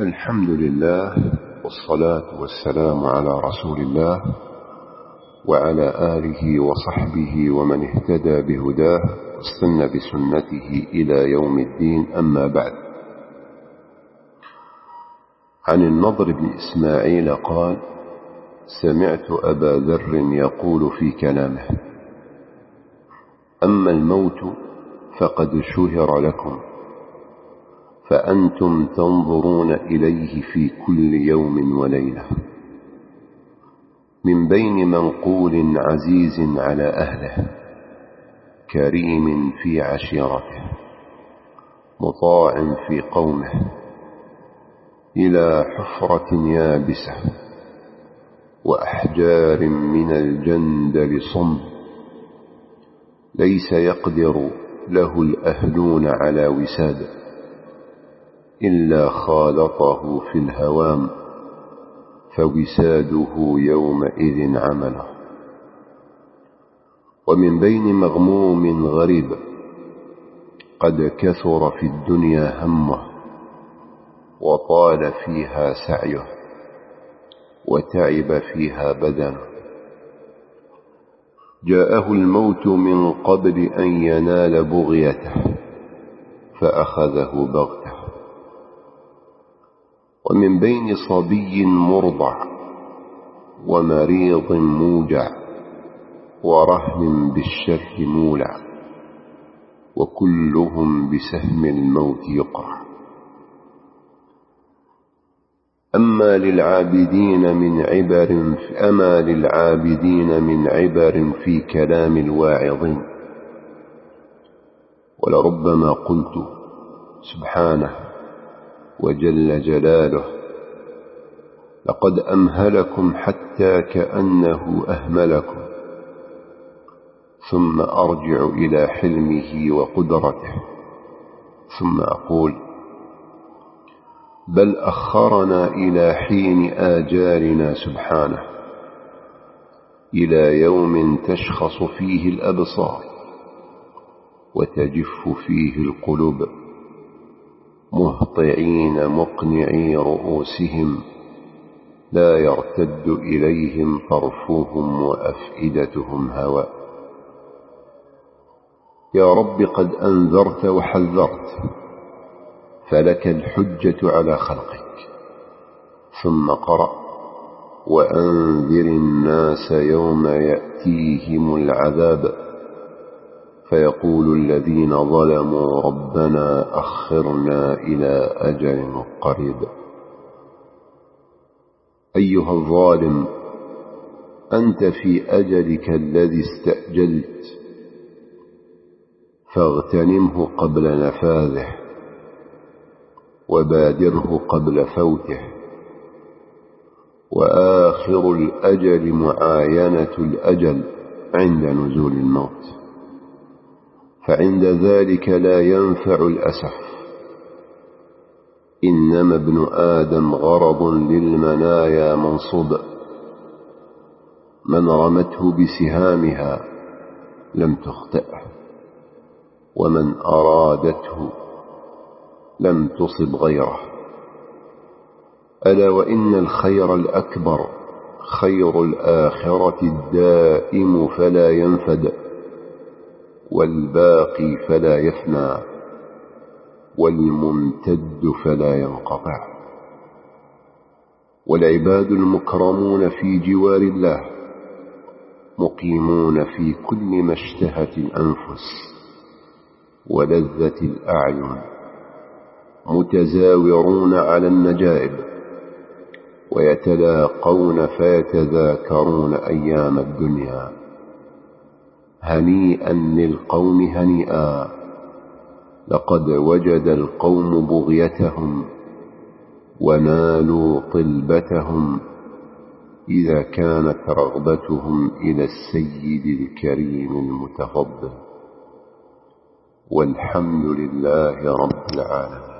الحمد لله والصلاة والسلام على رسول الله وعلى آله وصحبه ومن اهتدى بهداه واستنى بسنته إلى يوم الدين. أما بعد عن النضر بن إسماعيل قال سمعت أبا ذر يقول في كلامه أما الموت فقد شهر لكم. فأنتم تنظرون إليه في كل يوم وليلة. من بين منقول عزيز على أهله كريم في عشيرته مطاع في قومه إلى حفرة يابسة وأحجار من الجندل صم. ليس يقدر له الأهلون على وساده. إلا خالطه في الهوام فوساده يومئذ عمله. ومن بين مغموم غريب قد كثر في الدنيا همه وطال فيها سعيه وتعب فيها بدنه. جاءه الموت من قبل أن ينال بغيته فأخذه بغتة. ومن بين صبي مرضع ومريض موجع ورهن بالشر مولع وكلهم بسهم الموت يقرع أما للعابدين من عبر أما للعابدين من عبر في كلام الواعظين ولربما قلت سبحانه وجل جلاله لقد أمهلكم حتى كأنه أهملكم ثم أرجع إلى حلمه وقدرته ثم أقول بل أخرنا إلى حين آجالنا سبحانه إلى يوم تشخص فيه الأبصار وتجف فيه القلوب. مهطعين مقنعي رؤوسهم لا يرتد إليهم طرفهم وأفئدتهم هواء يا رب قد أنذرت وحذرت فلك الحجة على خلقك. ثم قرأ وأنذر الناس يوم يأتيهم العذاب. فيقول الذين ظلموا ربنا أخرنا إلى أجل قريب. أيها الظالم أنت في أجلك الذي استأجلت فاغتنمه قبل نفاذه وبادره قبل فوته. وآخر الأجل معاينة الأجل عند نزول الموت. فعند ذلك لا ينفع الأسف. إنما ابن آدم غرض للمنايا منصوب من رمته بسهامها لم تخطئه ومن أرادته لم تصب غيره. ألا وإن الخير الأكبر خير الآخرة الدائم فلا ينفد. والباقي فلا يفنى والممتد فلا ينقطع. والعباد المكرمون في جوار الله مقيمون في كل ما اشتهت الأنفس ولذت الأعين متزاورون على النجائب ويتلاقون فيتذاكرون أيام الدنيا. هنيئا للقوم هنيئا. لقد وجد القوم بغيتهم ونالوا طلبتهم. إذا كانت رغبتهم إلى السيد الكريم المتفضل. والحمد لله رب العالمين.